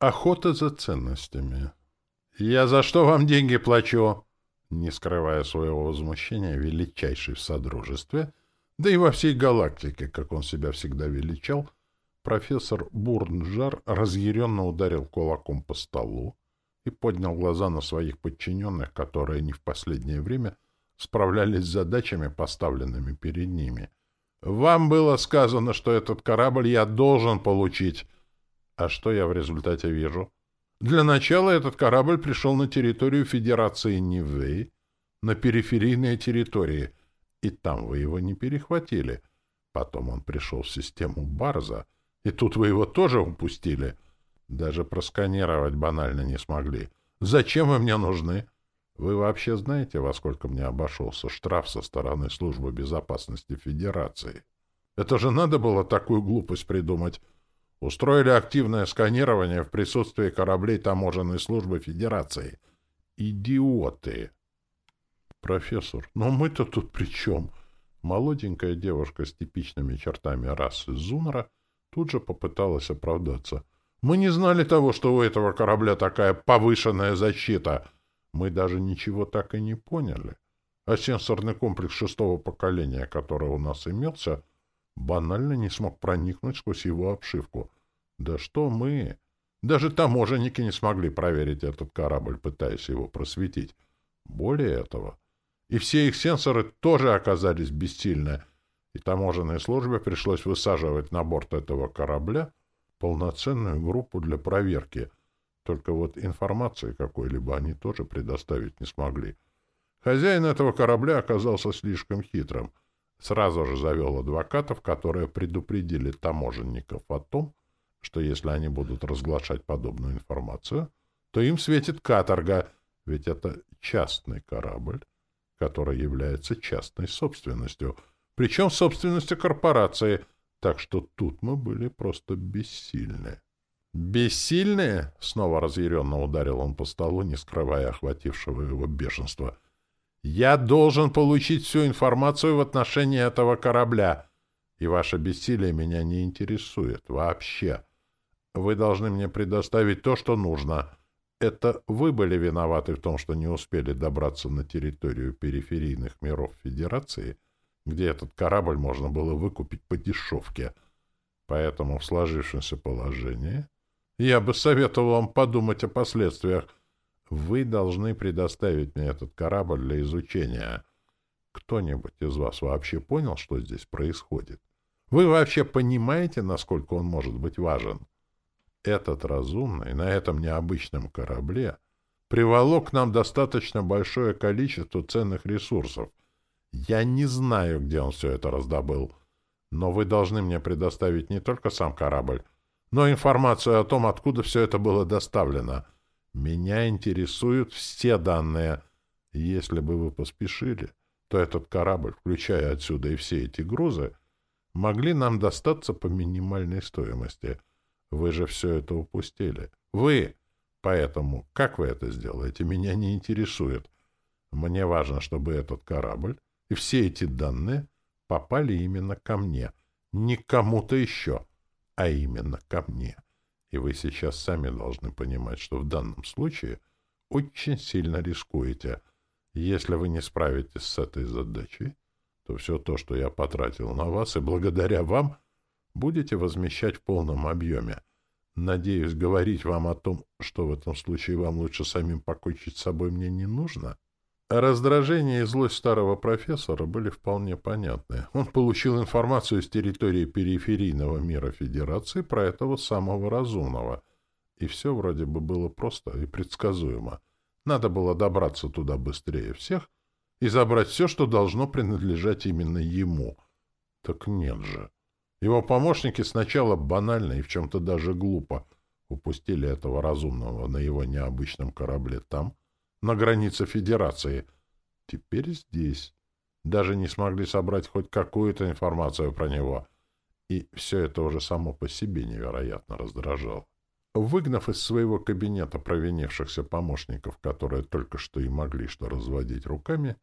Охота за ценностями. «Я за что вам деньги плачу?» Не скрывая своего возмущения, величайший в Содружестве, да и во всей галактике, как он себя всегда величал, профессор Бурнжар разъяренно ударил кулаком по столу и поднял глаза на своих подчиненных, которые не в последнее время справлялись с задачами, поставленными перед ними. «Вам было сказано, что этот корабль я должен получить. А что я в результате вижу?» Для начала этот корабль пришел на территорию Федерации Нивэй, на периферийные территории, и там вы его не перехватили. Потом он пришел в систему Барза, и тут вы его тоже упустили. Даже просканировать банально не смогли. Зачем вы мне нужны? Вы вообще знаете, во сколько мне обошелся штраф со стороны Службы безопасности Федерации? Это же надо было такую глупость придумать. Устроили активное сканирование в присутствии кораблей таможенной службы Федерации. Идиоты! Профессор, но мы-то тут при чем? Молоденькая девушка с типичными чертами расы Зунра тут же попыталась оправдаться. Мы не знали того, что у этого корабля такая повышенная защита. Мы даже ничего так и не поняли. А сенсорный комплекс шестого поколения, который у нас имелся, банально не смог проникнуть сквозь его обшивку. Да что мы? Даже таможенники не смогли проверить этот корабль, пытаясь его просветить. Более этого, и все их сенсоры тоже оказались бессильны, и таможенной службе пришлось высаживать на борт этого корабля полноценную группу для проверки. Только вот информации какой-либо они тоже предоставить не смогли. Хозяин этого корабля оказался слишком хитрым — Сразу же завел адвокатов, которые предупредили таможенников о том, что если они будут разглашать подобную информацию, то им светит каторга, ведь это частный корабль, который является частной собственностью, причем собственностью корпорации, так что тут мы были просто бессильны. «Бессильные?» — снова разъяренно ударил он по столу, не скрывая охватившего его бешенства — я должен получить всю информацию в отношении этого корабля, и ваше бессилие меня не интересует вообще. Вы должны мне предоставить то, что нужно. Это вы были виноваты в том, что не успели добраться на территорию периферийных миров Федерации, где этот корабль можно было выкупить по дешевке. Поэтому в сложившемся положении я бы советовал вам подумать о последствиях — вы должны предоставить мне этот корабль для изучения. Кто-нибудь из вас вообще понял, что здесь происходит? Вы вообще понимаете, насколько он может быть важен? Этот разумный на этом необычном корабле приволок к нам достаточно большое количество ценных ресурсов. Я не знаю, где он все это раздобыл, но вы должны мне предоставить не только сам корабль, но информацию о том, откуда все это было доставлено — меня интересуют все данные. Если бы вы поспешили, то этот корабль, включая отсюда и все эти грузы, могли нам достаться по минимальной стоимости. Вы же все это упустили. Вы! Поэтому, как вы это сделаете, меня не интересует. Мне важно, чтобы этот корабль и все эти данные попали именно ко мне. Не кому-то еще, а именно ко мне. И вы сейчас сами должны понимать, что в данном случае очень сильно рискуете. Если вы не справитесь с этой задачей, то все то, что я потратил на вас, и благодаря вам будете возмещать в полном объеме. Надеюсь, говорить вам о том, что в этом случае вам лучше самим покончить с собой, мне не нужно. — Раздражение и злость старого профессора были вполне понятны. Он получил информацию с территории периферийного мира Федерации про этого самого разумного. И все вроде бы было просто и предсказуемо. Надо было добраться туда быстрее всех и забрать все, что должно принадлежать именно ему. Так нет же. Его помощники сначала банально и в чем-то даже глупо упустили этого разумного на его необычном корабле там, на границе Федерации. Теперь здесь. Даже не смогли собрать хоть какую-то информацию про него. И все это уже само по себе невероятно раздражало. Выгнав из своего кабинета провинившихся помощников, которые только что и могли что разводить руками,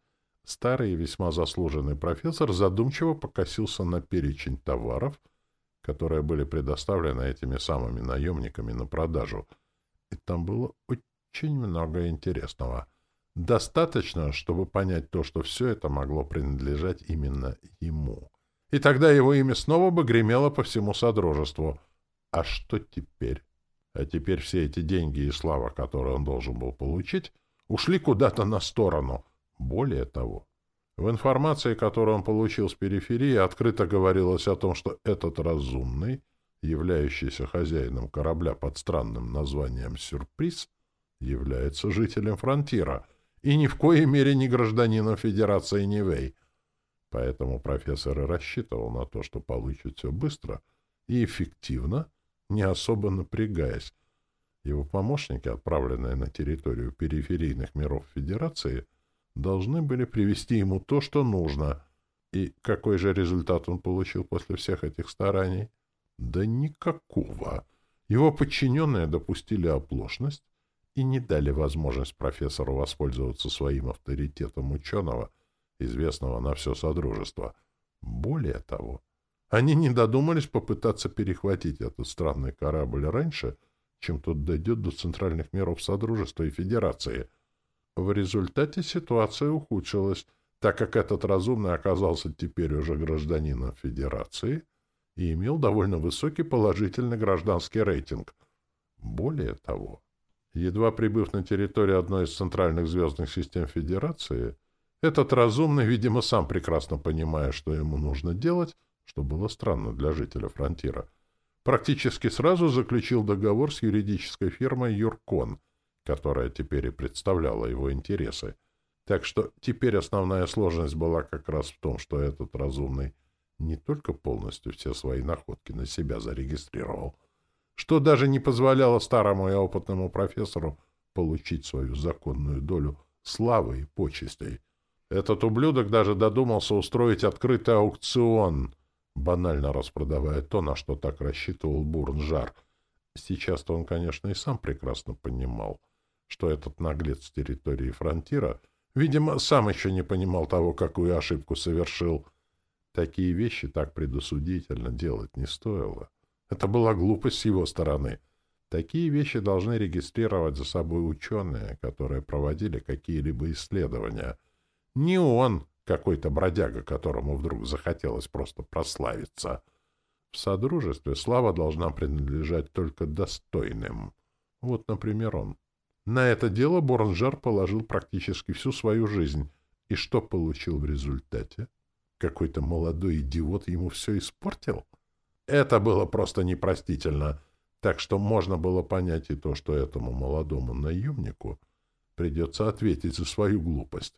старый и весьма заслуженный профессор задумчиво покосился на перечень товаров, которые были предоставлены этими самыми наемниками на продажу — там было много интересного. Достаточно, чтобы понять то, что все это могло принадлежать именно ему. И тогда его имя снова бы гремело по всему Содружеству. А что теперь? А теперь все эти деньги и слава, которые он должен был получить, ушли куда-то на сторону. Более того, в информации, которую он получил с периферии, открыто говорилось о том, что этот разумный, являющийся хозяином корабля под странным названием «Сюрприз», является жителем фронтира и ни в коей мере не гражданином Федерации Нивей. Поэтому профессор и рассчитывал на то, что получит все быстро и эффективно, не особо напрягаясь. Его помощники, отправленные на территорию периферийных миров Федерации, — должны были привести ему то, что нужно. И какой же результат он получил после всех этих стараний? Да никакого. Его подчиненные допустили оплошность и не дали возможность профессору воспользоваться своим авторитетом ученого, известного на все Содружество. Более того, они не додумались попытаться перехватить этот странный корабль раньше, чем тот дойдет до центральных миров Содружества и Федерации — в результате ситуация ухудшилась, так как этот разумный оказался теперь уже гражданином Федерации и имел довольно высокий положительный гражданский рейтинг. Более того, едва прибыв на территорию одной из центральных звездных систем Федерации, этот разумный, видимо, сам прекрасно понимая, что ему нужно делать, что было странно для жителя фронтира, практически сразу заключил договор с юридической фирмой «Юркон», которая теперь и представляла его интересы. Так что теперь основная сложность была как раз в том, что этот разумный не только полностью все свои находки на себя зарегистрировал, что даже не позволяло старому и опытному профессору получить свою законную долю славы и почестей. Этот ублюдок даже додумался устроить открытый аукцион, банально распродавая то, на что так рассчитывал Бурнжар. Сейчас-то он, конечно, и сам прекрасно понимал, что этот наглец с территории фронтира, видимо, сам еще не понимал того, какую ошибку совершил. Такие вещи так предосудительно делать не стоило. Это была глупость с его стороны. Такие вещи должны регистрировать за собой ученые, которые проводили какие-либо исследования. Не он, какой-то бродяга, которому вдруг захотелось просто прославиться. В Содружестве слава должна принадлежать только достойным. Вот, например, он. На это дело Боранжар положил практически всю свою жизнь. И что получил в результате? Какой-то молодой идиот ему все испортил? Это было просто непростительно. Так что можно было понять и то, что этому молодому наемнику придется ответить за свою глупость.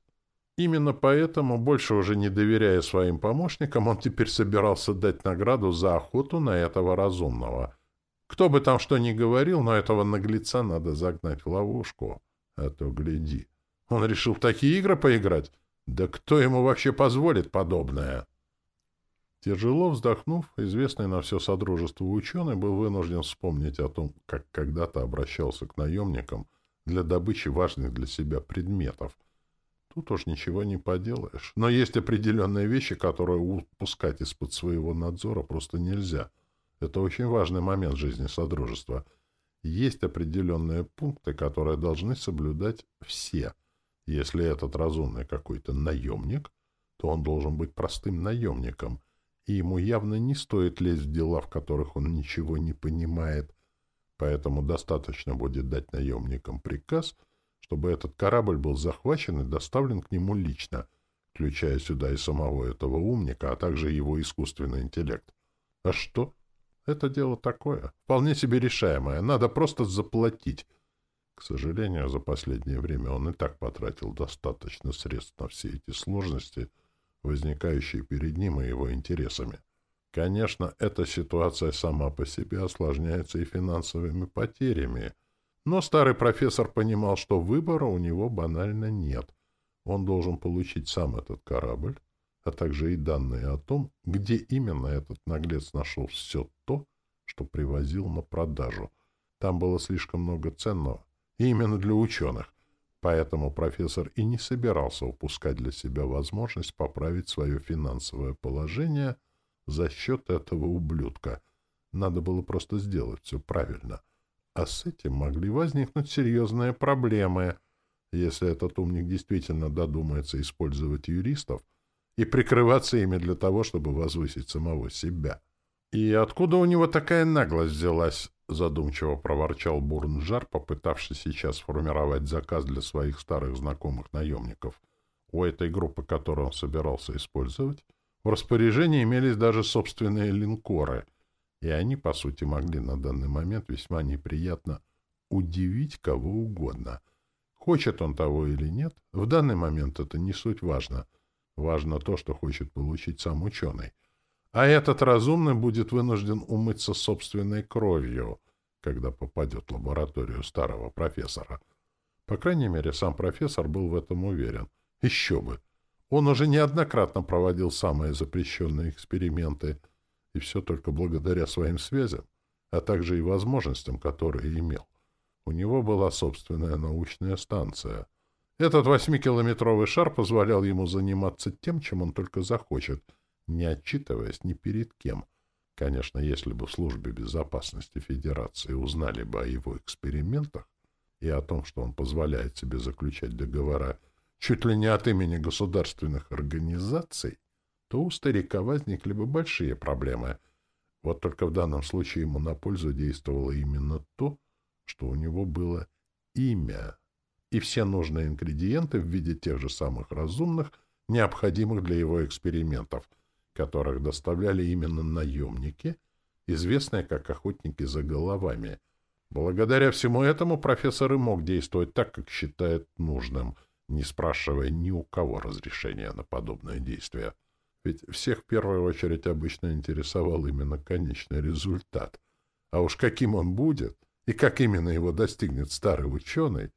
Именно поэтому, больше уже не доверяя своим помощникам, он теперь собирался дать награду за охоту на этого разумного — кто бы там что ни говорил, но этого наглеца надо загнать в ловушку. А то гляди. Он решил такие игры поиграть? Да кто ему вообще позволит подобное? Тяжело вздохнув, известный на все содружество ученый был вынужден вспомнить о том, как когда-то обращался к наемникам для добычи важных для себя предметов. Тут уж ничего не поделаешь. Но есть определенные вещи, которые упускать из-под своего надзора просто нельзя — это очень важный момент жизни Содружества. Есть определенные пункты, которые должны соблюдать все. Если этот разумный какой-то наемник, то он должен быть простым наемником, и ему явно не стоит лезть в дела, в которых он ничего не понимает. Поэтому достаточно будет дать наемникам приказ, чтобы этот корабль был захвачен и доставлен к нему лично, включая сюда и самого этого умника, а также его искусственный интеллект. А что? Это дело такое, вполне себе решаемое. Надо просто заплатить. К сожалению, за последнее время он и так потратил достаточно средств на все эти сложности, возникающие перед ним и его интересами. Конечно, эта ситуация сама по себе осложняется и финансовыми потерями, но старый профессор понимал, что выбора у него банально нет. Он должен получить сам этот корабль, а также и данные о том, где именно этот наглец нашел все то, что привозил на продажу. Там было слишком много ценного, и именно для ученых. Поэтому профессор и не собирался упускать для себя возможность поправить свое финансовое положение за счет этого ублюдка. Надо было просто сделать все правильно. А с этим могли возникнуть серьезные проблемы, если этот умник действительно додумается использовать юристов и прикрываться ими для того, чтобы возвысить самого себя. «И откуда у него такая наглость взялась?» — задумчиво проворчал Бурнжар, попытавшись сейчас сформировать заказ для своих старых знакомых наемников. У этой группы, которую он собирался использовать, в распоряжении имелись даже собственные линкоры, и они, по сути, могли на данный момент весьма неприятно удивить кого угодно. Хочет он того или нет, в данный момент это не суть важно. Важно то, что хочет получить сам ученый. А этот разумный будет вынужден умыться собственной кровью, когда попадет в лабораторию старого профессора. По крайней мере, сам профессор был в этом уверен. Еще бы! Он уже неоднократно проводил самые запрещенные эксперименты, и все только благодаря своим связям, а также и возможностям, которые имел. У него была собственная научная станция. Этот восьмикилометровый шар позволял ему заниматься тем, чем он только захочет, не отчитываясь ни перед кем. Конечно, если бы в службе безопасности Федерации узнали бы о его экспериментах и о том, что он позволяет себе заключать договора чуть ли не от имени государственных организаций, то у старика возникли бы большие проблемы. Вот только в данном случае ему на пользу действовало именно то, что у него было имя и все нужные ингредиенты в виде тех же самых разумных, необходимых для его экспериментов, которых доставляли именно наемники, известные как охотники за головами. Благодаря всему этому профессор и мог действовать так, как считает нужным — не спрашивая ни у кого разрешения на подобное действие. Ведь всех в первую очередь обычно интересовал именно конечный результат. А уж каким он будет, и как именно его достигнет старый ученый,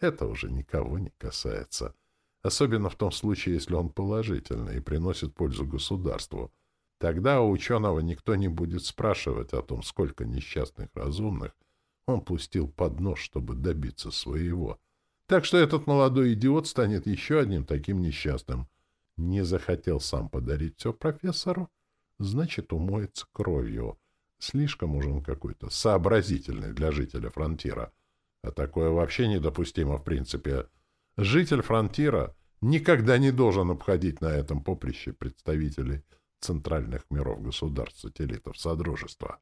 это уже никого не касается. Особенно в том случае, если он положительный и приносит пользу государству. Тогда у ученого никто не будет спрашивать о том, сколько несчастных разумных он пустил под нож, чтобы добиться своего — так что этот молодой идиот станет еще одним таким несчастным. Не захотел сам подарить все профессору, значит, умоется кровью. Слишком уж он какой-то сообразительный для жителя фронтира. А такое вообще недопустимо в принципе. Житель фронтира никогда не должен обходить на этом поприще представителей центральных миров государств-сателлитов Содружества.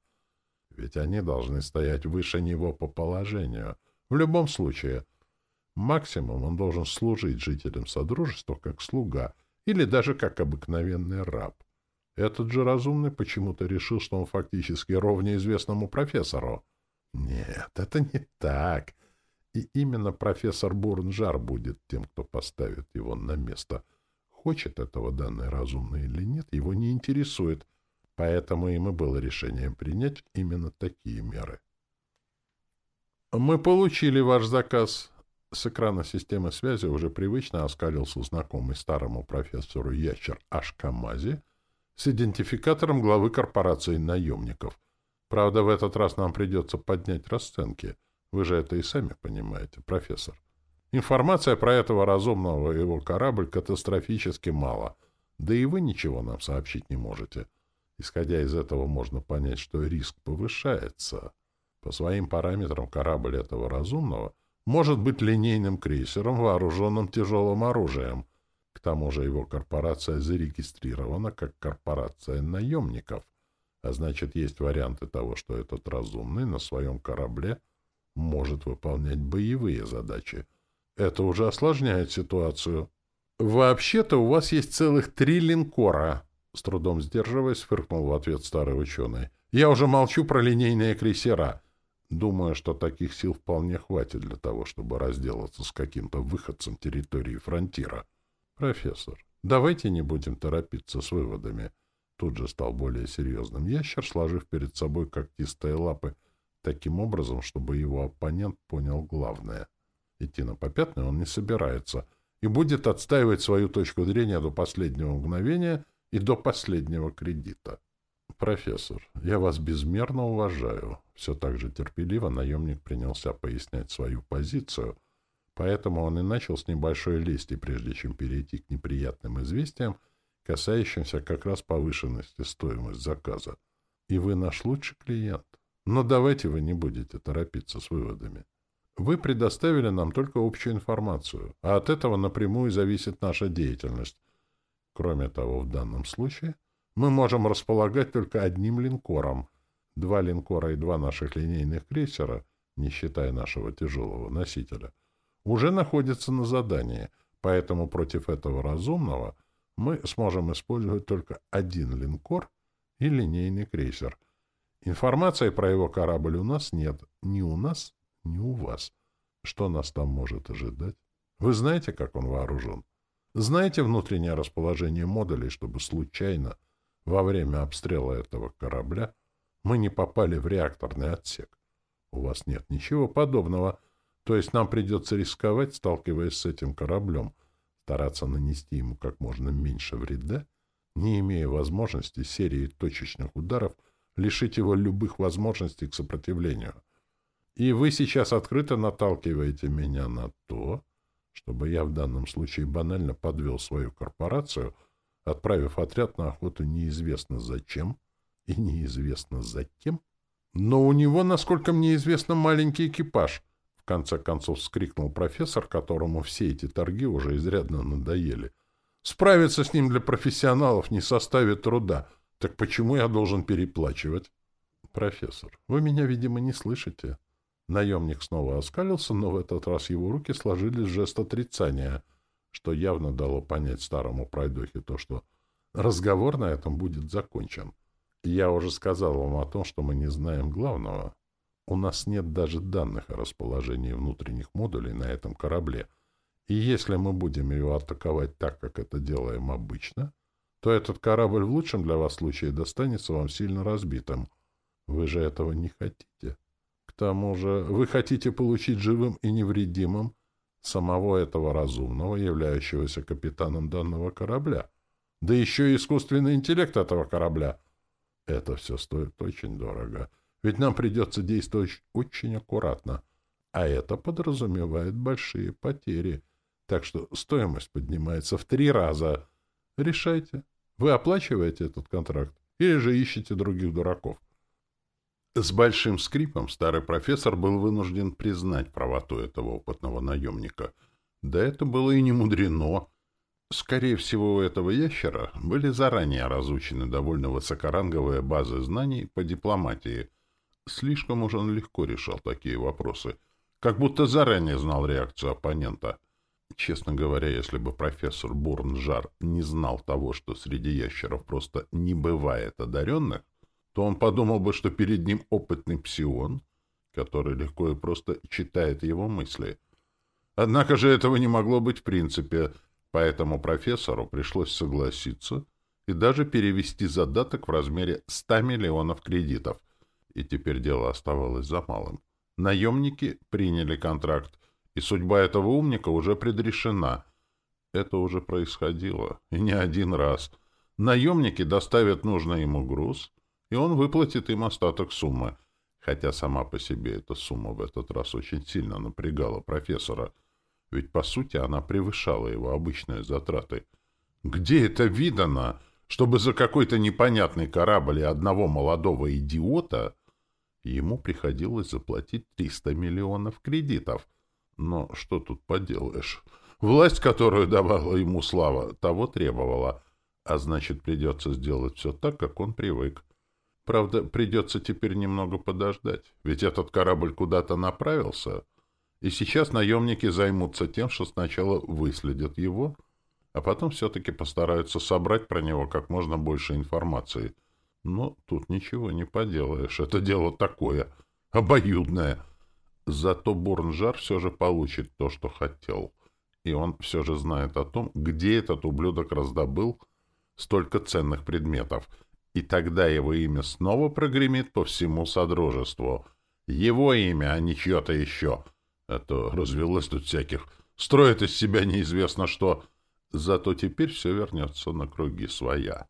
Ведь они должны стоять выше него по положению. В любом случае — Максимум он должен служить жителям Содружества как слуга или даже как обыкновенный раб. Этот же разумный почему-то решил, что он фактически ровнее известному профессору. Нет, это не так. И именно профессор Бурнжар будет тем, кто поставит его на место. Хочет этого данный разумный или нет, его не интересует. Поэтому им и было решением принять именно такие меры. «Мы получили ваш заказ», с экрана системы связи уже привычно оскалился знакомый старому профессору ящер Ашкамази с идентификатором главы корпорации наемников. Правда, в этот раз нам придется поднять расценки. Вы же это и сами понимаете, профессор. Информация про этого разумного и его корабль катастрофически мало, да и вы ничего нам сообщить не можете. Исходя из этого, можно понять, что риск повышается. По своим параметрам корабль этого разумного — может быть линейным крейсером, вооруженным тяжелым оружием. К тому же его корпорация зарегистрирована как корпорация наемников, а значит, есть варианты того, что этот разумный на своем корабле может выполнять боевые задачи. Это уже осложняет ситуацию. «Вообще-то у вас есть целых три линкора», — с трудом сдерживаясь, фыркнул в ответ старый ученый. «Я уже молчу про линейные крейсера. Думаю, что таких сил вполне хватит для того, чтобы разделаться с каким-то выходцем территории фронтира. Профессор, давайте не будем торопиться с выводами. Тут же стал более серьезным ящер, сложив перед собой когтистые лапы таким образом, чтобы его оппонент понял главное. Идти на попятный он не собирается и будет отстаивать свою точку зрения до последнего мгновения и до последнего кредита. «Профессор, я вас безмерно уважаю». Все так же терпеливо наемник принялся пояснять свою позицию, поэтому он и начал с небольшой лести, прежде чем перейти к неприятным известиям, касающимся как раз повышенности стоимости заказа. «И вы наш лучший клиент. Но давайте вы не будете торопиться с выводами. Вы предоставили нам только общую информацию, а от этого напрямую зависит наша деятельность. Кроме того, в данном случае мы можем располагать только одним линкором. Два линкора и два наших линейных крейсера, не считая нашего тяжелого носителя, уже находятся на задании, поэтому против этого разумного мы сможем использовать только один линкор и линейный крейсер. Информации про его корабль у нас нет, ни у нас, ни у вас. Что нас там может ожидать? Вы знаете, как он вооружен? Знаете внутреннее расположение модулей, чтобы случайно во время обстрела этого корабля мы не попали в реакторный отсек? У вас нет ничего подобного. То есть нам придется рисковать, сталкиваясь с этим кораблем, стараться нанести ему как можно меньше вреда, не имея возможности серии точечных ударов лишить его любых возможностей к сопротивлению. И вы сейчас открыто наталкиваете меня на то, чтобы я в данном случае банально подвел свою корпорацию, отправив отряд на охоту неизвестно зачем и неизвестно затем, но у него, насколько мне известно, маленький экипаж, в конце концов вскрикнул профессор, которому все эти торги уже изрядно надоели. Справиться с ним для профессионалов не составит труда. Так почему я должен переплачивать? Профессор, вы меня, видимо, не слышите. Наемник снова оскалился, но в этот раз его руки сложились жест отрицания, что явно дало понять старому пройдохе то, что разговор на этом будет закончен. Я уже сказал вам о том, что мы не знаем главного. У нас нет даже данных о расположении внутренних модулей на этом корабле. И если мы будем его атаковать так, как это делаем обычно, то этот корабль в лучшем для вас случае достанется вам сильно разбитым. Вы же этого не хотите. К тому же вы хотите получить живым и невредимым самого этого разумного, являющегося капитаном данного корабля. Да еще и искусственный интеллект этого корабля — это все стоит очень дорого, ведь нам придется действовать очень аккуратно, а это подразумевает большие потери, так что стоимость поднимается в три раза. Решайте, вы оплачиваете этот контракт или же ищете других дураков. С большим скрипом старый профессор был вынужден признать правоту этого опытного наемника. Да это было и не мудрено. Скорее всего, у этого ящера были заранее разучены довольно высокоранговые базы знаний по дипломатии. Слишком уж он легко решал такие вопросы, как будто заранее знал реакцию оппонента. Честно говоря, если бы профессор Бурнжар не знал того, что среди ящеров просто не бывает одаренных, то он подумал бы, что перед ним опытный псион, который легко и просто читает его мысли. Однако же этого не могло быть в принципе — Поэтому профессору пришлось согласиться и даже перевести задаток в размере 100 миллионов кредитов. И теперь дело оставалось за малым. Наемники приняли контракт, и судьба этого умника уже предрешена. Это уже происходило, и не один раз. Наемники доставят нужный ему груз, и он выплатит им остаток суммы. Хотя сама по себе эта сумма в этот раз очень сильно напрягала профессора — ведь, по сути, она превышала его обычные затраты. Где это видано, чтобы за какой-то непонятный корабль и одного молодого идиота ему приходилось заплатить 300 миллионов кредитов? Но что тут поделаешь? Власть, которую давала ему слава, того требовала, а значит, придется сделать все так, как он привык. Правда, придется теперь немного подождать, ведь этот корабль куда-то направился — и сейчас наемники займутся тем, что сначала выследят его, а потом все-таки постараются собрать про него как можно больше информации. Но тут ничего не поделаешь. Это дело такое, обоюдное. Зато Бурнжар все же получит то, что хотел. И он все же знает о том, где этот ублюдок раздобыл столько ценных предметов. И тогда его имя снова прогремит по всему Содружеству. Его имя, а не чье-то еще. А то развелось тут всяких. Строит из себя неизвестно что. Зато теперь все вернется на круги своя.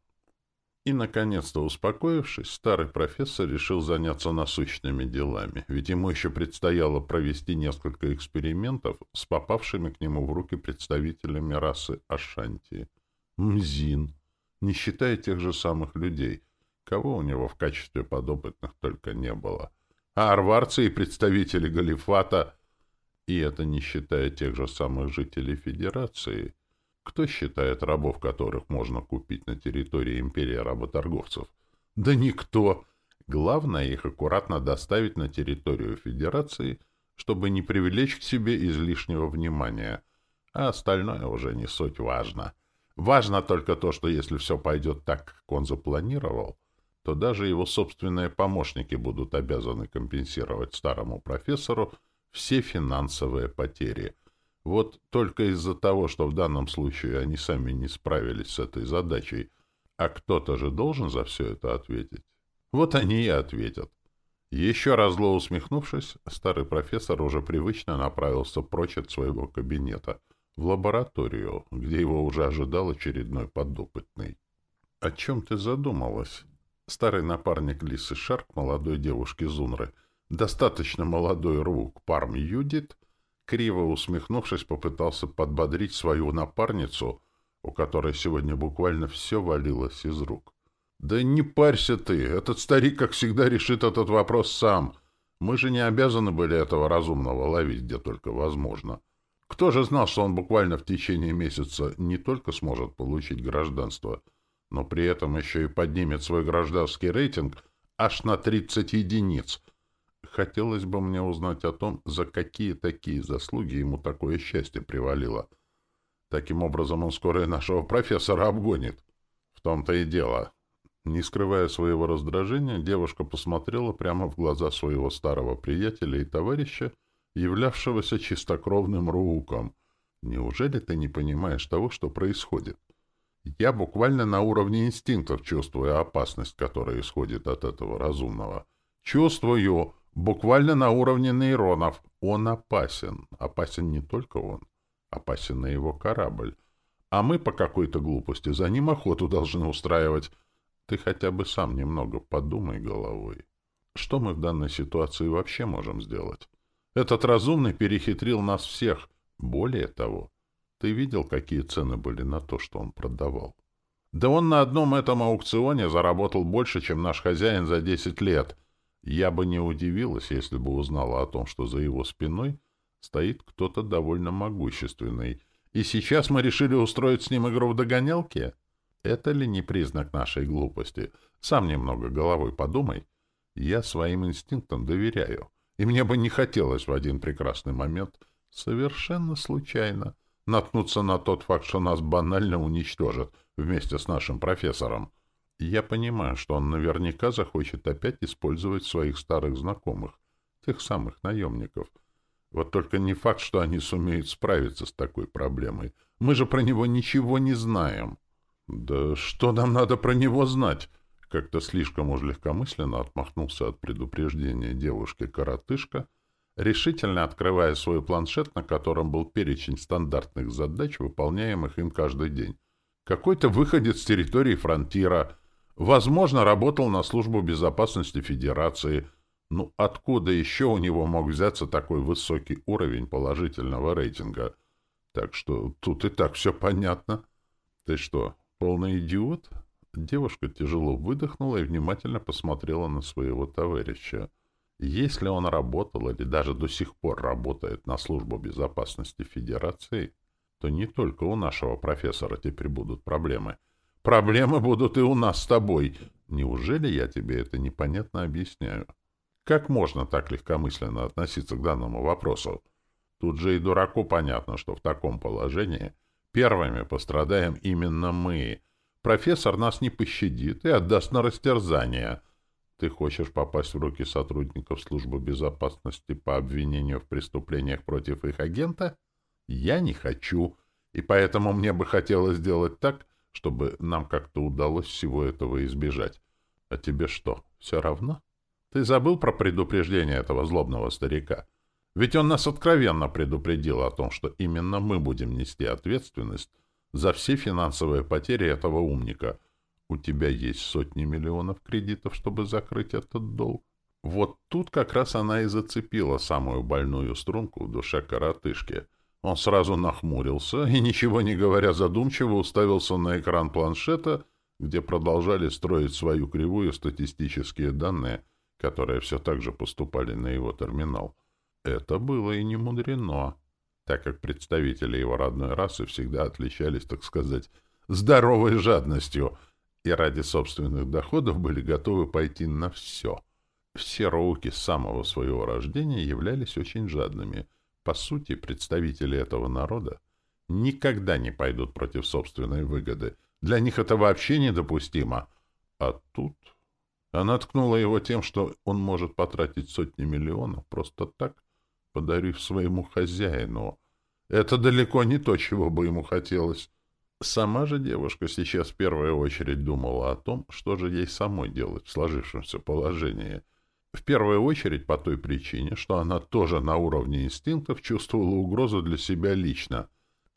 И, наконец-то успокоившись, старый профессор решил заняться насущными делами, ведь ему еще предстояло провести несколько экспериментов с попавшими к нему в руки представителями расы Ашанти. Мзин, не считая тех же самых людей, кого у него в качестве подопытных только не было — А арварцы и представители Галифата, и это не считая тех же самых жителей Федерации, кто считает рабов, которых можно купить на территории империи работорговцев? Да никто. Главное их аккуратно доставить на территорию Федерации, чтобы не привлечь к себе излишнего внимания. А остальное уже не суть важно. Важно только то, что если все пойдет так, как он запланировал, то даже его собственные помощники будут обязаны компенсировать старому профессору все финансовые потери. Вот только из-за того, что в данном случае они сами не справились с этой задачей, а кто-то же должен за все это ответить. Вот они и ответят. Еще раз зло усмехнувшись, старый профессор уже привычно направился прочь от своего кабинета, в лабораторию, где его уже ожидал очередной подопытный. — О чем ты задумалась? Старый напарник Лисы Шарк, молодой девушки Зунры, достаточно молодой рук Парм Юдит, криво усмехнувшись, попытался подбодрить свою напарницу, у которой сегодня буквально все валилось из рук. «Да не парься ты, этот старик, как всегда, решит этот вопрос сам. Мы же не обязаны были этого разумного ловить, где только возможно. Кто же знал, что он буквально в течение месяца не только сможет получить гражданство, но при этом еще и поднимет свой гражданский рейтинг аж на 30 единиц. Хотелось бы мне узнать о том, за какие такие заслуги ему такое счастье привалило. Таким образом, он скоро и нашего профессора обгонит. В том-то и дело. Не скрывая своего раздражения, девушка посмотрела прямо в глаза своего старого приятеля и товарища, являвшегося чистокровным Рууком. «Неужели ты не понимаешь того, что происходит? Я буквально на уровне инстинктов чувствую опасность, которая исходит от этого разумного. Чувствую, буквально на уровне нейронов. Он опасен. Опасен не только он. Опасен и его корабль. А мы по какой-то глупости за ним охоту должны устраивать». Ты хотя бы сам немного подумай головой. Что мы в данной ситуации вообще можем сделать? Этот разумный перехитрил нас всех. Более того, ты видел, какие цены были на то, что он продавал? Да он на одном этом аукционе заработал больше, чем наш хозяин за десять лет. Я бы не удивилась, если бы узнала о том, что за его спиной стоит кто-то довольно могущественный. И сейчас мы решили устроить с ним игру в догонялки? Это ли не признак нашей глупости? Сам немного головой подумай. Я своим инстинктам доверяю, и мне бы не хотелось в один прекрасный момент совершенно случайно наткнуться на тот факт, что нас банально уничтожат вместе с нашим профессором. Я понимаю, что он наверняка захочет опять использовать своих старых знакомых, тех самых наемников. Вот только не факт, что они сумеют справиться с такой проблемой. Мы же про него ничего не знаем. «Да что нам надо про него знать?» Как-то слишком уж легкомысленно отмахнулся от предупреждения девушки-коротышка, решительно открывая свой планшет, на котором был перечень стандартных задач, выполняемых им каждый день. Какой-то выходец с территории фронтира, возможно, работал на службу безопасности Федерации. Ну, откуда еще у него мог взяться такой высокий уровень положительного рейтинга? Так что тут и так все понятно. Ты что, Полный идиот? Девушка тяжело выдохнула и внимательно посмотрела на своего товарища. Если он работал или даже до сих пор работает на службу безопасности Федерации, то не только у нашего профессора теперь будут проблемы. Проблемы будут и у нас с тобой. Неужели я тебе это непонятно объясняю? Как можно так легкомысленно относиться к данному вопросу? Тут же и дураку понятно, что в таком положении Первыми пострадаем именно мы. Профессор нас не пощадит и отдаст на растерзание. Ты хочешь попасть в руки сотрудников службы безопасности по обвинению в преступлениях против их агента? Я не хочу, и поэтому мне бы хотелось сделать так, чтобы нам как-то удалось всего этого избежать. А тебе что, все равно? Ты забыл про предупреждение этого злобного старика? Ведь он нас откровенно предупредил о том, что именно мы будем нести ответственность за все финансовые потери этого умника. У тебя есть сотни миллионов кредитов, чтобы закрыть этот долг. Вот тут как раз она и зацепила самую больную струнку в душе коротышки. Он сразу нахмурился и, ничего не говоря задумчиво, уставился на экран планшета, где продолжали строить свою кривую статистические данные — которые все так же поступали на его терминал. Это было и не мудрено, так как представители его родной расы всегда отличались, так сказать, здоровой жадностью и ради собственных доходов были готовы пойти на все. Все роуки с самого своего рождения являлись очень жадными. По сути, представители этого народа никогда не пойдут против собственной выгоды. Для них это вообще недопустимо. А тут она ткнула его тем, что он может потратить сотни миллионов просто так, подарив своему хозяину. Это далеко не то, чего бы ему хотелось. Сама же девушка сейчас в первую очередь думала о том, что же ей самой делать в сложившемся положении. В первую очередь по той причине, что она тоже на уровне инстинктов чувствовала угрозу для себя лично.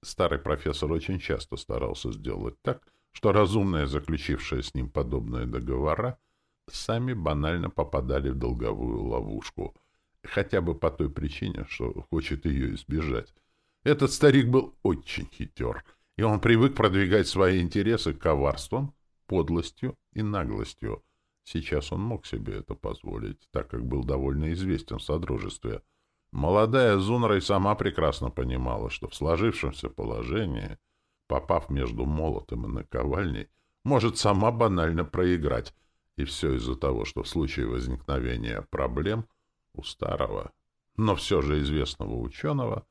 Старый профессор очень часто старался сделать так, что разумные, заключившие с ним подобные договора, сами банально попадали в долговую ловушку, хотя бы по той причине, что хочет ее избежать. Этот старик был очень хитер, и он привык продвигать свои интересы коварством, подлостью и наглостью. Сейчас он мог себе это позволить, так как был довольно известен в Содружестве. Молодая Зунра и сама прекрасно понимала, что в сложившемся положении, попав между молотом и наковальней, может сама банально проиграть, и все из-за того, что в случае возникновения проблем у старого, но все же известного ученого,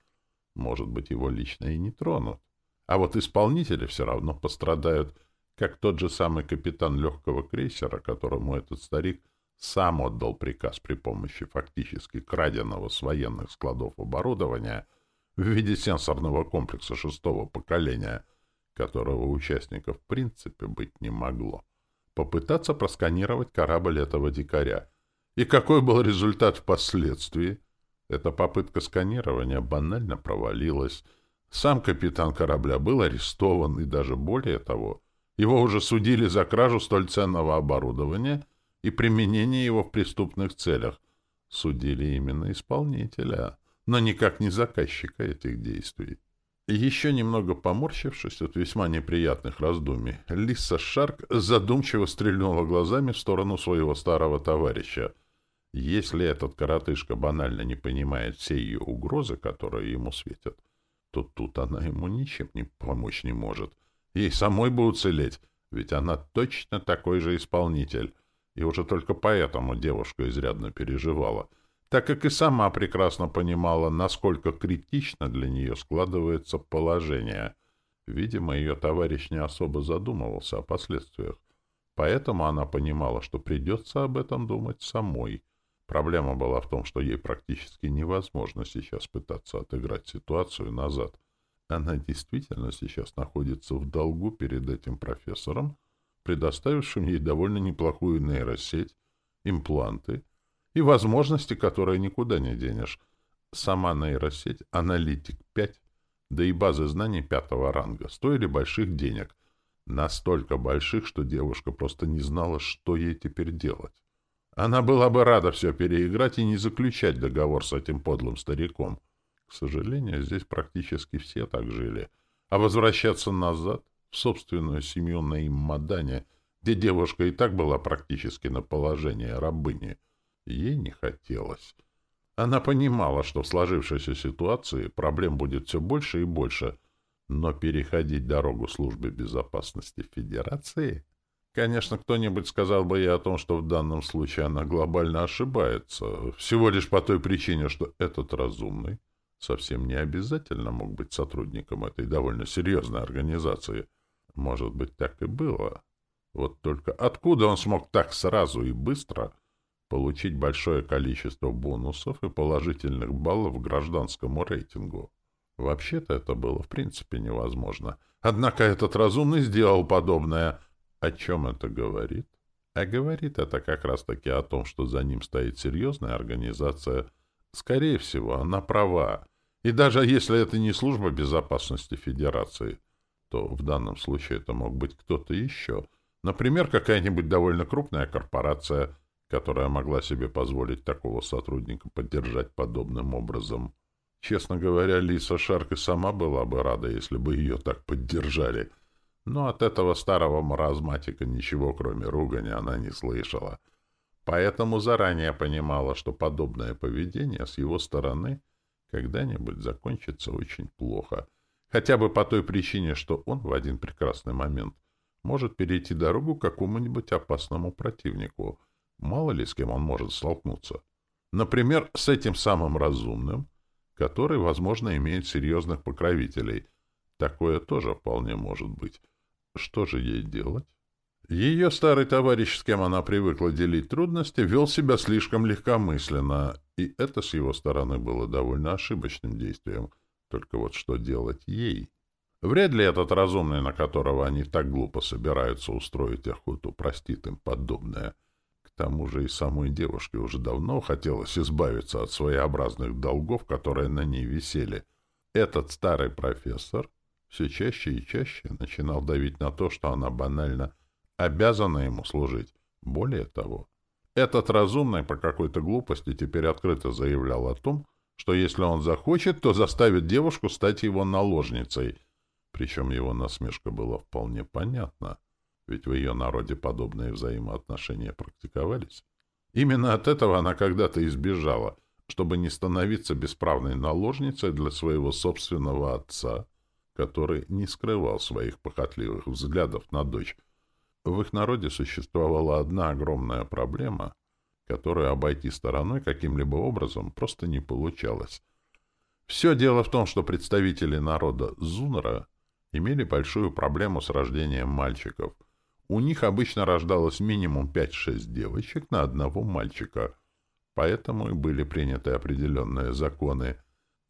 может быть, его лично и не тронут. А вот исполнители все равно пострадают, как тот же самый капитан легкого крейсера, которому этот старик сам отдал приказ при помощи фактически краденого с военных складов оборудования в виде сенсорного комплекса шестого поколения, которого участников в принципе быть не могло попытаться просканировать корабль этого дикаря. И какой был результат впоследствии? Эта попытка сканирования банально провалилась. Сам капитан корабля был арестован, и даже более того, его уже судили за кражу столь ценного оборудования и применение его в преступных целях. Судили именно исполнителя, но никак не заказчика этих действий. Еще немного поморщившись от весьма неприятных раздумий, Лиса Шарк задумчиво стрельнула глазами в сторону своего старого товарища. Если этот коротышка банально не понимает все ее угрозы, которые ему светят, то тут она ему ничем не помочь не может. Ей самой бы уцелеть, ведь она точно такой же исполнитель. И уже только поэтому девушка изрядно переживала — так как и сама прекрасно понимала, насколько критично для нее складывается положение. Видимо, ее товарищ не особо задумывался о последствиях. Поэтому она понимала, что придется об этом думать самой. Проблема была в том, что ей практически невозможно сейчас пытаться отыграть ситуацию назад. Она действительно сейчас находится в долгу перед этим профессором, предоставившим ей довольно неплохую нейросеть, импланты — и возможности, которые никуда не денешь. Сама нейросеть «Аналитик 5», да и базы знаний пятого ранга стоили больших денег. Настолько больших, что девушка просто не знала, что ей теперь делать. Она была бы рада все переиграть и не заключать договор с этим подлым стариком. К сожалению, здесь практически все так жили. А возвращаться назад, в собственную семью на Иммадане, где девушка и так была практически на положении рабыни — Ей не хотелось. Она понимала, что в сложившейся ситуации проблем будет все больше и больше, но переходить дорогу службы безопасности Федерации... Конечно, кто-нибудь сказал бы ей о том, что в данном случае она глобально ошибается, всего лишь по той причине, что этот разумный совсем не обязательно мог быть сотрудником этой довольно серьезной организации. Может быть, так и было. Вот только откуда он смог так сразу и быстро получить большое количество бонусов и положительных баллов гражданскому рейтингу. Вообще-то это было в принципе невозможно. Однако этот разумный сделал подобное. О чем это говорит? А говорит это как раз-таки о том, что за ним стоит серьезная организация. Скорее всего, она права. И даже если это не служба безопасности Федерации, то в данном случае это мог быть кто-то еще. Например, какая-нибудь довольно крупная корпорация – которая могла себе позволить такого сотрудника поддержать подобным образом. Честно говоря, Лиса Шарк и сама была бы рада, если бы ее так поддержали. Но от этого старого маразматика ничего, кроме ругани, она не слышала. Поэтому заранее понимала, что подобное поведение с его стороны когда-нибудь закончится очень плохо. Хотя бы по той причине, что он в один прекрасный момент может перейти дорогу какому-нибудь опасному противнику. Мало ли с кем он может столкнуться. Например, с этим самым разумным, который, возможно, имеет серьезных покровителей. Такое тоже вполне может быть. Что же ей делать? Ее старый товарищ, с кем она привыкла делить трудности, вел себя слишком легкомысленно, и это с его стороны было довольно ошибочным действием. Только вот что делать ей? Вряд ли этот разумный, на которого они так глупо собираются устроить охоту, простит им подобное. К тому же и самой девушке уже давно хотелось избавиться от своеобразных долгов, которые на ней висели. Этот старый профессор все чаще и чаще начинал давить на то, что она банально обязана ему служить. Более того, этот разумный по какой-то глупости теперь открыто заявлял о том, что если он захочет, то заставит девушку стать его наложницей — причем его насмешка была вполне понятна, ведь в ее народе подобные взаимоотношения практиковались. Именно от этого она когда-то избежала, чтобы не становиться бесправной наложницей для своего собственного отца, который не скрывал своих похотливых взглядов на дочь. В их народе существовала одна огромная проблема, которую обойти стороной каким-либо образом просто не получалось. Все дело в том, что представители народа Зунра имели большую проблему с рождением мальчиков. У них обычно рождалось минимум 5-6 девочек на одного мальчика, поэтому и были приняты определенные законы.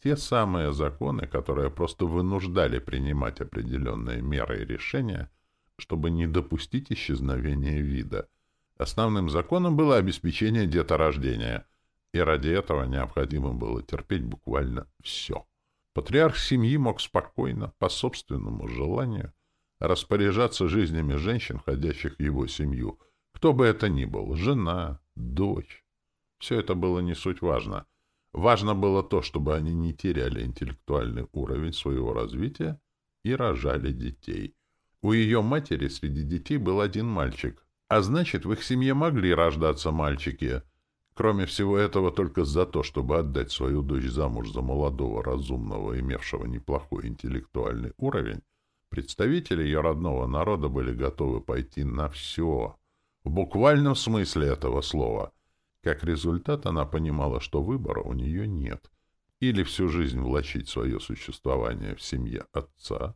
Те самые законы, которые просто вынуждали принимать определенные меры и решения, чтобы не допустить исчезновения вида. Основным законом было обеспечение деторождения, и ради этого необходимо было терпеть буквально все. Патриарх семьи мог спокойно, по собственному желанию, распоряжаться жизнями женщин, входящих в его семью, кто бы это ни был, жена, дочь. Все это было не суть важно. Важно было то, чтобы они не теряли интеллектуальный уровень своего развития и рожали детей. У ее матери среди детей был один мальчик, а значит, в их семье могли рождаться мальчики — Кроме всего этого, только за то, чтобы отдать свою дочь замуж за молодого, разумного, имевшего неплохой интеллектуальный уровень, представители ее родного народа были готовы пойти на все, в буквальном смысле этого слова. Как результат, она понимала, что выбора у нее нет. Или всю жизнь влачить свое существование в семье отца,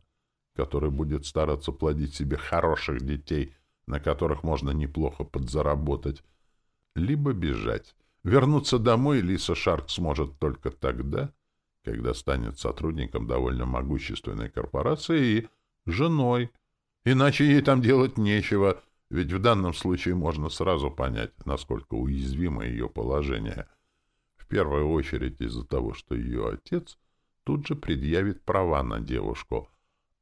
который будет стараться плодить себе хороших детей, на которых можно неплохо подзаработать, либо бежать. Вернуться домой Лиса Шарк сможет только тогда, когда станет сотрудником довольно могущественной корпорации и женой. Иначе ей там делать нечего, ведь в данном случае можно сразу понять, насколько уязвимо ее положение. В первую очередь из-за того, что ее отец тут же предъявит права на девушку,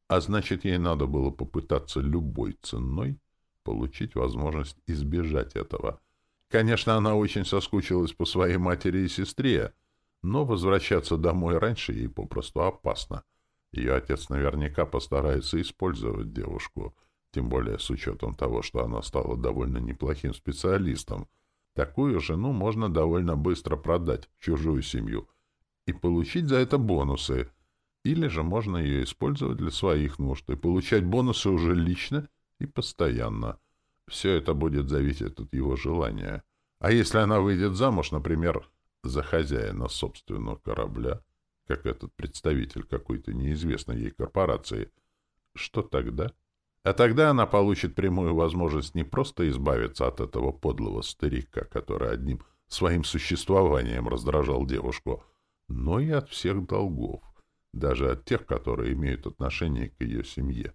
а значит, ей надо было попытаться любой ценой получить возможность избежать этого — Конечно, она очень соскучилась по своей матери и сестре, но возвращаться домой раньше ей попросту опасно. Ее отец наверняка постарается использовать девушку, тем более с учетом того, что она стала довольно неплохим специалистом. Такую жену можно довольно быстро продать в чужую семью и получить за это бонусы. Или же можно ее использовать для своих нужд и получать бонусы уже лично и постоянно. Все это будет зависеть от его желания. А если она выйдет замуж, например, за хозяина собственного корабля, как этот представитель какой-то неизвестной ей корпорации, что тогда? А тогда она получит прямую возможность не просто избавиться от этого подлого старика, который одним своим существованием раздражал девушку, но и от всех долгов, даже от тех, которые имеют отношение к ее семье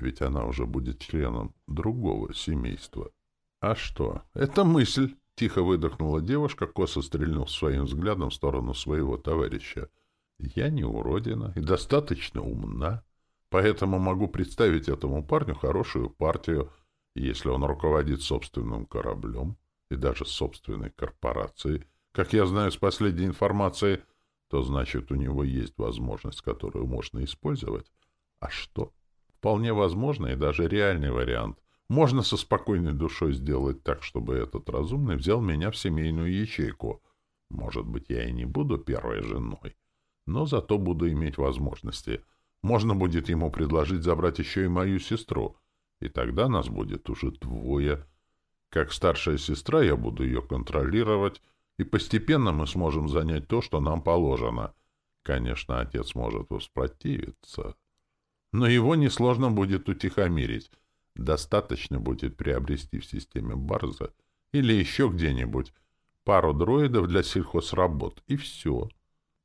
ведь она уже будет членом другого семейства. А что? Это мысль, тихо выдохнула девушка, косо стрельнув своим взглядом в сторону своего товарища. Я не уродина и достаточно умна, поэтому могу представить этому парню хорошую партию, если он руководит собственным кораблем и даже собственной корпорацией. Как я знаю с последней информации, то значит у него есть возможность, которую можно использовать. А что? Вполне возможный и даже реальный вариант. можно со спокойной душой сделать так, чтобы этот разумный взял меня в семейную ячейку. Может быть, я и не буду первой женой, но зато буду иметь возможности. Можно будет ему предложить забрать еще и мою сестру, и тогда нас будет уже двое. Как старшая сестра я буду ее контролировать, и постепенно мы сможем занять то, что нам положено. Конечно, отец может воспротивиться, но его несложно будет утихомирить. Достаточно будет приобрести в системе Барза или еще где-нибудь пару дроидов для сельхозработ, и все.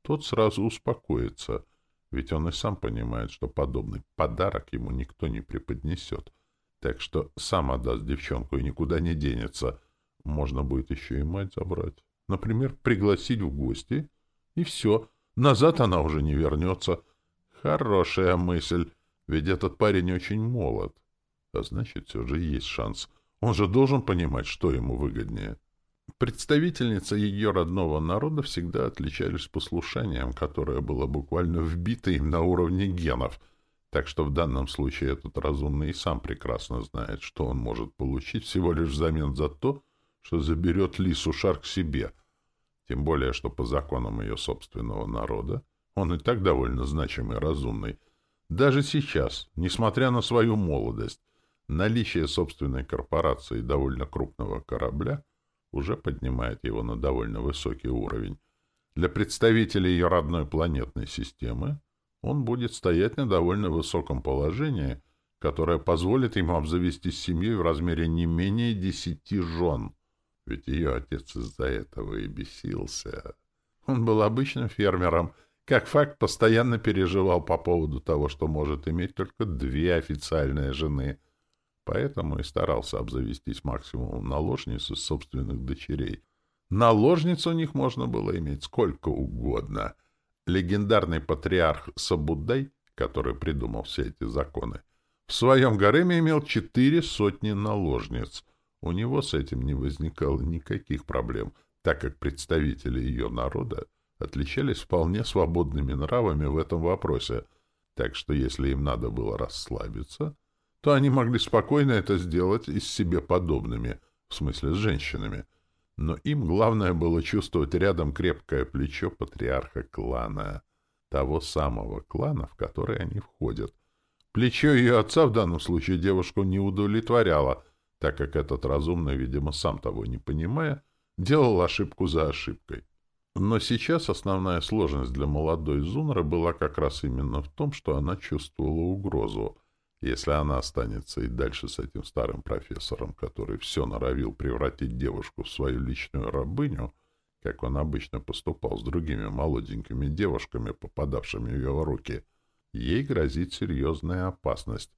Тот сразу успокоится, ведь он и сам понимает, что подобный подарок ему никто не преподнесет. Так что сам отдаст девчонку и никуда не денется. Можно будет еще и мать забрать. Например, пригласить в гости, и все. Назад она уже не вернется. Хорошая мысль, ведь этот парень очень молод. А значит, все же есть шанс. Он же должен понимать, что ему выгоднее. Представительницы ее родного народа всегда отличались послушанием, которое было буквально вбито им на уровне генов, так что в данном случае этот разумный и сам прекрасно знает, что он может получить всего лишь взамен за то, что заберет Лису Шар к себе. Тем более, что по законам ее собственного народа он и так довольно значимый и разумный. Даже сейчас, несмотря на свою молодость, наличие собственной корпорации довольно крупного корабля уже поднимает его на довольно высокий уровень. Для представителей ее родной планетной системы он будет стоять на довольно высоком положении, которое позволит ему обзавестись семьей в размере не менее десяти жен. Ведь ее отец из-за этого и бесился. Он был обычным фермером, как факт постоянно переживал по поводу того, что может иметь только две официальные жены — Поэтому и старался обзавестись максимумом наложниц из собственных дочерей. Наложниц у них можно было иметь сколько угодно. Легендарный патриарх Сабудай, который придумал все эти законы, в своем гареме имел четыре сотни наложниц. У него с этим не возникало никаких проблем, так как представители ее народа отличались вполне свободными нравами в этом вопросе, так что если им надо было расслабиться — то они могли спокойно это сделать и с себе подобными, в смысле с женщинами. Но им главное было чувствовать рядом крепкое плечо патриарха клана, того самого клана, в который они входят. Плечо ее отца в данном случае девушку не удовлетворяло, так как этот разумный, видимо, сам того не понимая, делал ошибку за ошибкой. Но сейчас основная сложность для молодой Зунры была как раз именно в том, что она чувствовала угрозу — если она останется и дальше с этим старым профессором, который все норовил превратить девушку в свою личную рабыню, как он обычно поступал с другими молоденькими девушками, попадавшими в его руки, ей грозит серьезная опасность.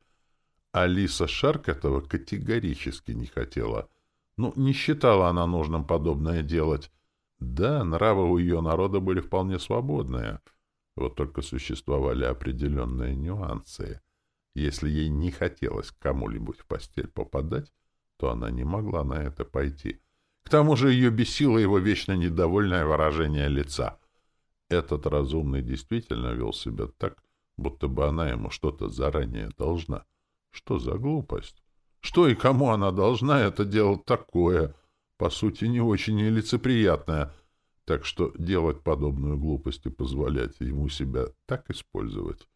Алиса Шарк этого категорически не хотела. Ну, не считала она нужным подобное делать. Да, нравы у ее народа были вполне свободные, вот только существовали определенные нюансы — если ей не хотелось кому-нибудь в постель попадать, то она не могла на это пойти. К тому же ее бесило его вечно недовольное выражение лица. Этот разумный действительно вел себя так, будто бы она ему что-то заранее должна. Что за глупость? Что и кому она должна это делать такое? По сути, не очень нелицеприятное. Так что делать подобную глупость и позволять ему себя так использовать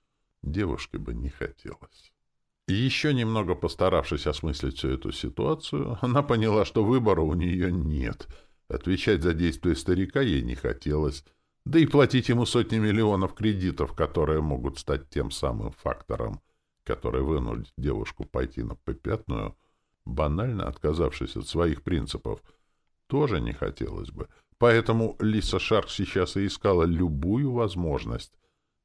девушке бы не хотелось. И еще немного постаравшись осмыслить всю эту ситуацию, она поняла, что выбора у нее нет. Отвечать за действия старика ей не хотелось, да и платить ему сотни миллионов кредитов, которые могут стать тем самым фактором, который вынудит девушку пойти на попятную, банально отказавшись от своих принципов, тоже не хотелось бы. Поэтому Лиса Шарк сейчас и искала любую возможность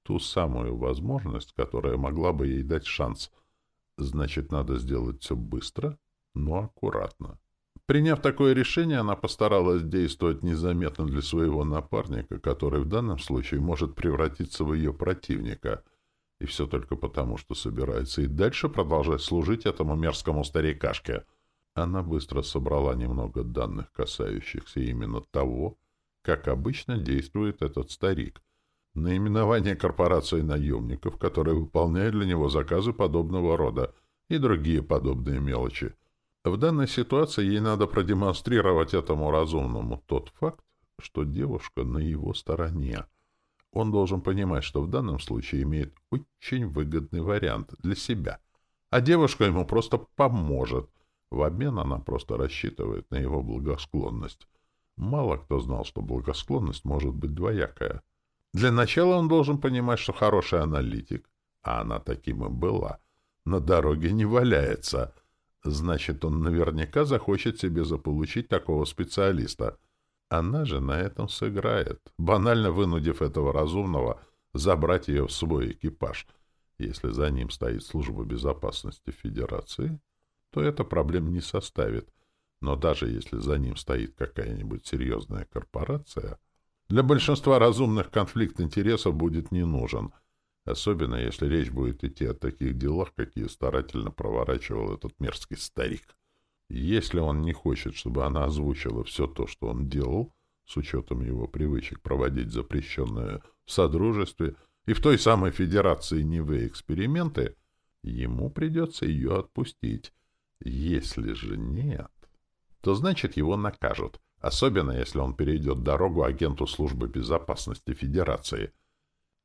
ту самую возможность, которая могла бы ей дать шанс. Значит, надо сделать все быстро, но аккуратно. Приняв такое решение, она постаралась действовать незаметно для своего напарника, который в данном случае может превратиться в ее противника. И все только потому, что собирается и дальше продолжать служить этому мерзкому старикашке. Она быстро собрала немного данных, касающихся именно того, как обычно действует этот старик наименование корпорации наемников, которые выполняют для него заказы подобного рода, и другие подобные мелочи. В данной ситуации ей надо продемонстрировать этому разумному тот факт, что девушка на его стороне. Он должен понимать, что в данном случае имеет очень выгодный вариант для себя, а девушка ему просто поможет. В обмен она просто рассчитывает на его благосклонность. Мало кто знал, что благосклонность может быть двоякая. Для начала он должен понимать, что хороший аналитик, а она таким и была, на дороге не валяется. Значит, он наверняка захочет себе заполучить такого специалиста. Она же на этом сыграет, банально вынудив этого разумного забрать ее в свой экипаж. Если за ним стоит служба безопасности Федерации, то это проблем не составит. Но даже если за ним стоит какая-нибудь серьезная корпорация, для большинства разумных конфликт интересов будет не нужен, особенно если речь будет идти о таких делах, какие старательно проворачивал этот мерзкий старик. Если он не хочет, чтобы она озвучила все то, что он делал, с учетом его привычек проводить запрещенное в Содружестве и в той самой Федерации Нивы эксперименты, ему придется ее отпустить. Если же нет то значит его накажут, особенно если он перейдет дорогу агенту службы безопасности Федерации.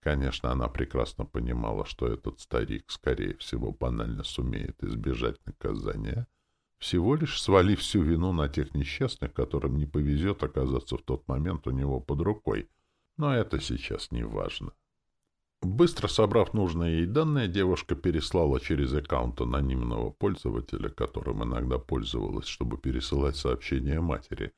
Конечно, она прекрасно понимала, что этот старик, скорее всего, банально сумеет избежать наказания, всего лишь свалив всю вину на тех несчастных, которым не повезет оказаться в тот момент у него под рукой. Но это сейчас не важно. Быстро собрав нужные ей данные, девушка переслала через аккаунт анонимного пользователя, которым иногда пользовалась, чтобы пересылать сообщения матери.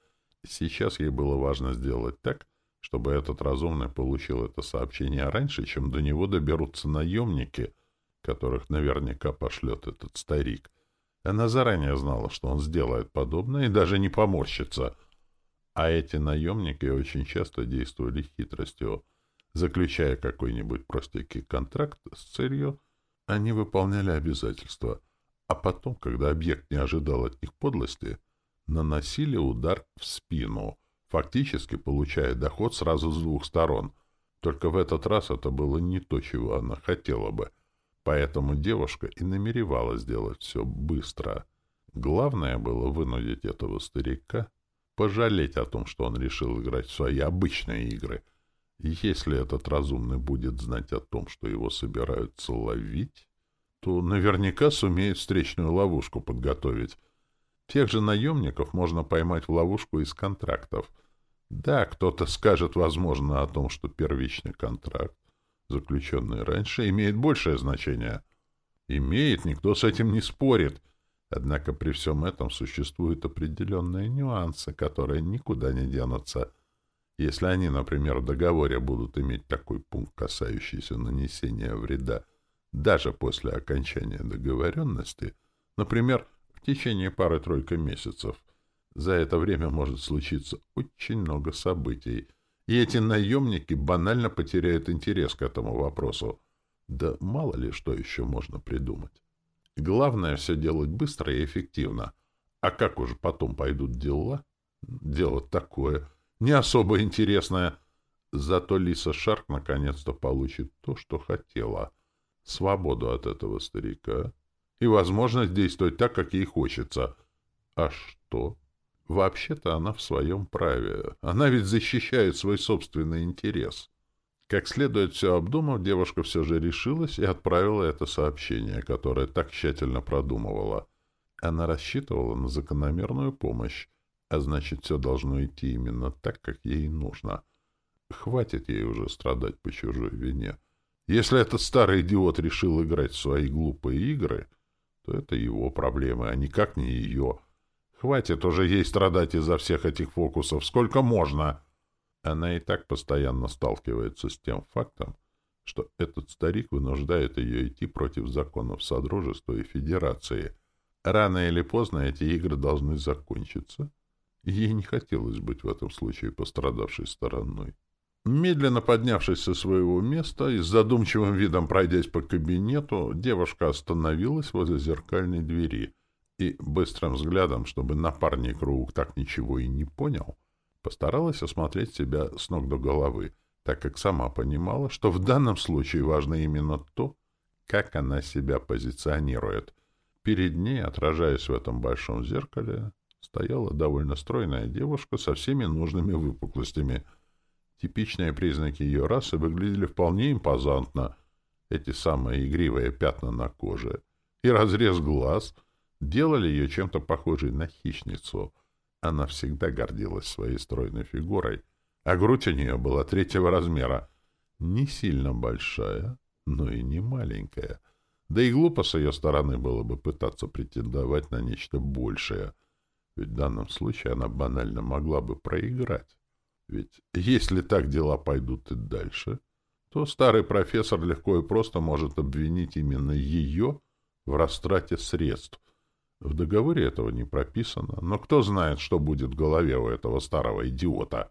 Сейчас ей было важно сделать так, чтобы этот разумный получил это сообщение раньше, чем до него доберутся наемники, которых наверняка пошлет этот старик. Она заранее знала, что он сделает подобное и даже не поморщится. А эти наемники очень часто действовали хитростью — Заключая какой-нибудь простенький контракт с целью, они выполняли обязательства, а потом, когда объект не ожидал от них подлости, наносили удар в спину, фактически получая доход сразу с двух сторон. Только в этот раз это было не то, чего она хотела бы. Поэтому девушка и намеревалась сделать все быстро. Главное было вынудить этого старика пожалеть о том, что он решил играть в свои обычные игры — если этот разумный будет знать о том, что его собираются ловить, то наверняка сумеет встречную ловушку подготовить. Тех же наемников можно поймать в ловушку из контрактов. Да, кто-то скажет, возможно, о том, что первичный контракт, заключенный раньше, имеет большее значение. Имеет, никто с этим не спорит. Однако при всем этом существуют определенные нюансы, которые никуда не денутся — если они, например, в договоре будут иметь такой пункт, касающийся нанесения вреда даже после окончания договоренности, например, в течение пары-тройка месяцев, за это время может случиться очень много событий, и эти наемники банально потеряют интерес к этому вопросу. Да мало ли что еще можно придумать. Главное все делать быстро и эффективно. А как уже потом пойдут дела? Делать такое — не особо интересная. Зато Лиса Шарк наконец-то получит то, что хотела. Свободу от этого старика и возможность действовать так, как ей хочется. А что? Вообще-то она в своем праве. Она ведь защищает свой собственный интерес. Как следует все обдумав, девушка все же решилась и отправила это сообщение, которое так тщательно продумывала. Она рассчитывала на закономерную помощь, а значит, все должно идти именно так, как ей нужно. Хватит ей уже страдать по чужой вине. Если этот старый идиот решил играть в свои глупые игры, то это его проблемы, а никак не ее. Хватит уже ей страдать из-за всех этих фокусов. Сколько можно? Она и так постоянно сталкивается с тем фактом, что этот старик вынуждает ее идти против законов Содружества и Федерации. Рано или поздно эти игры должны закончиться — Ей не хотелось быть в этом случае пострадавшей стороной. Медленно поднявшись со своего места и с задумчивым видом пройдясь по кабинету, девушка остановилась возле зеркальной двери и, быстрым взглядом, чтобы напарник Рук так ничего и не понял, постаралась осмотреть себя с ног до головы, так как сама понимала, что в данном случае важно именно то, как она себя позиционирует. Перед ней, отражаясь в этом большом зеркале, стояла довольно стройная девушка со всеми нужными выпуклостями. Типичные признаки ее расы выглядели вполне импозантно. Эти самые игривые пятна на коже и разрез глаз делали ее чем-то похожей на хищницу. Она всегда гордилась своей стройной фигурой, а грудь у нее была третьего размера. Не сильно большая, но и не маленькая. Да и глупо с ее стороны было бы пытаться претендовать на нечто большее — ведь в данном случае она банально могла бы проиграть. Ведь если так дела пойдут и дальше, то старый профессор легко и просто может обвинить именно ее в растрате средств. В договоре этого не прописано, но кто знает, что будет в голове у этого старого идиота.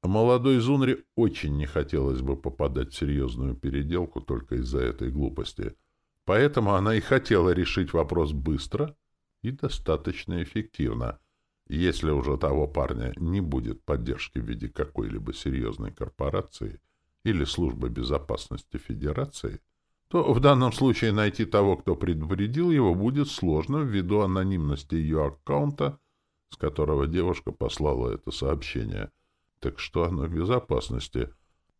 Молодой Зунри очень не хотелось бы попадать в серьезную переделку только из-за этой глупости. Поэтому она и хотела решить вопрос быстро и достаточно эффективно. Если уже того парня не будет поддержки в виде какой-либо серьезной корпорации или службы безопасности Федерации, то в данном случае найти того, кто предупредил его, будет сложно ввиду анонимности ее аккаунта, с которого девушка послала это сообщение. Так что оно в безопасности.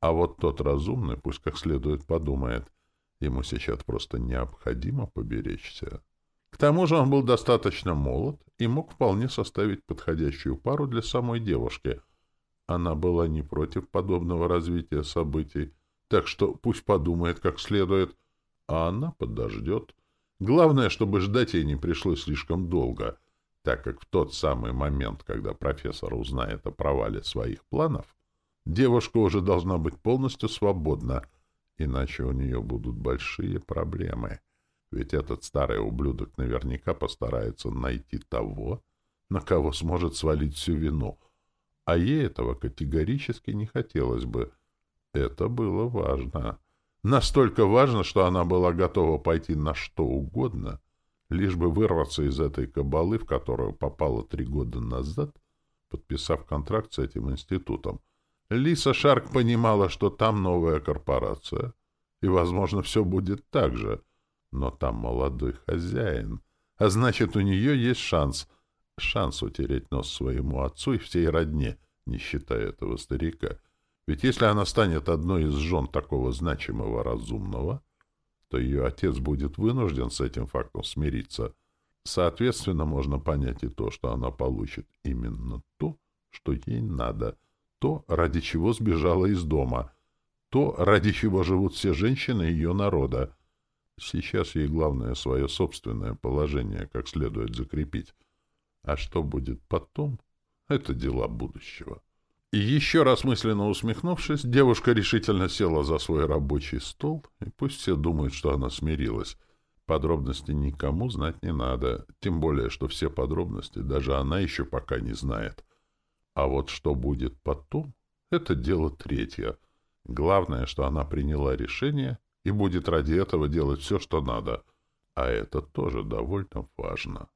А вот тот разумный пусть как следует подумает. Ему сейчас просто необходимо поберечься. К тому же он был достаточно молод и мог вполне составить подходящую пару для самой девушки. Она была не против подобного развития событий, так что пусть подумает как следует, а она подождет. Главное, чтобы ждать ей не пришлось слишком долго, так как в тот самый момент, когда профессор узнает о провале своих планов, девушка уже должна быть полностью свободна, иначе у нее будут большие проблемы. Ведь этот старый ублюдок наверняка постарается найти того, на кого сможет свалить всю вину. А ей этого категорически не хотелось бы. Это было важно. Настолько важно, что она была готова пойти на что угодно, лишь бы вырваться из этой кабалы, в которую попала три года назад, подписав контракт с этим институтом. Лиса Шарк понимала, что там новая корпорация, и, возможно, все будет так же — но там молодой хозяин, а значит, у нее есть шанс. Шанс утереть нос своему отцу и всей родне, не считая этого старика. Ведь если она станет одной из жен такого значимого разумного, то ее отец будет вынужден с этим фактом смириться. Соответственно, можно понять и то, что она получит именно то, что ей надо, то, ради чего сбежала из дома, то, ради чего живут все женщины ее народа. Сейчас ей главное свое собственное положение как следует закрепить. А что будет потом, это дела будущего. Еще раз мысленно усмехнувшись, девушка решительно села за свой рабочий стол, и пусть все думают, что она смирилась. Подробности никому знать не надо, тем более, что все подробности даже она еще пока не знает. А вот что будет потом, это дело третье. Главное, что она приняла решение — и будет ради этого делать все, что надо. А это тоже довольно важно.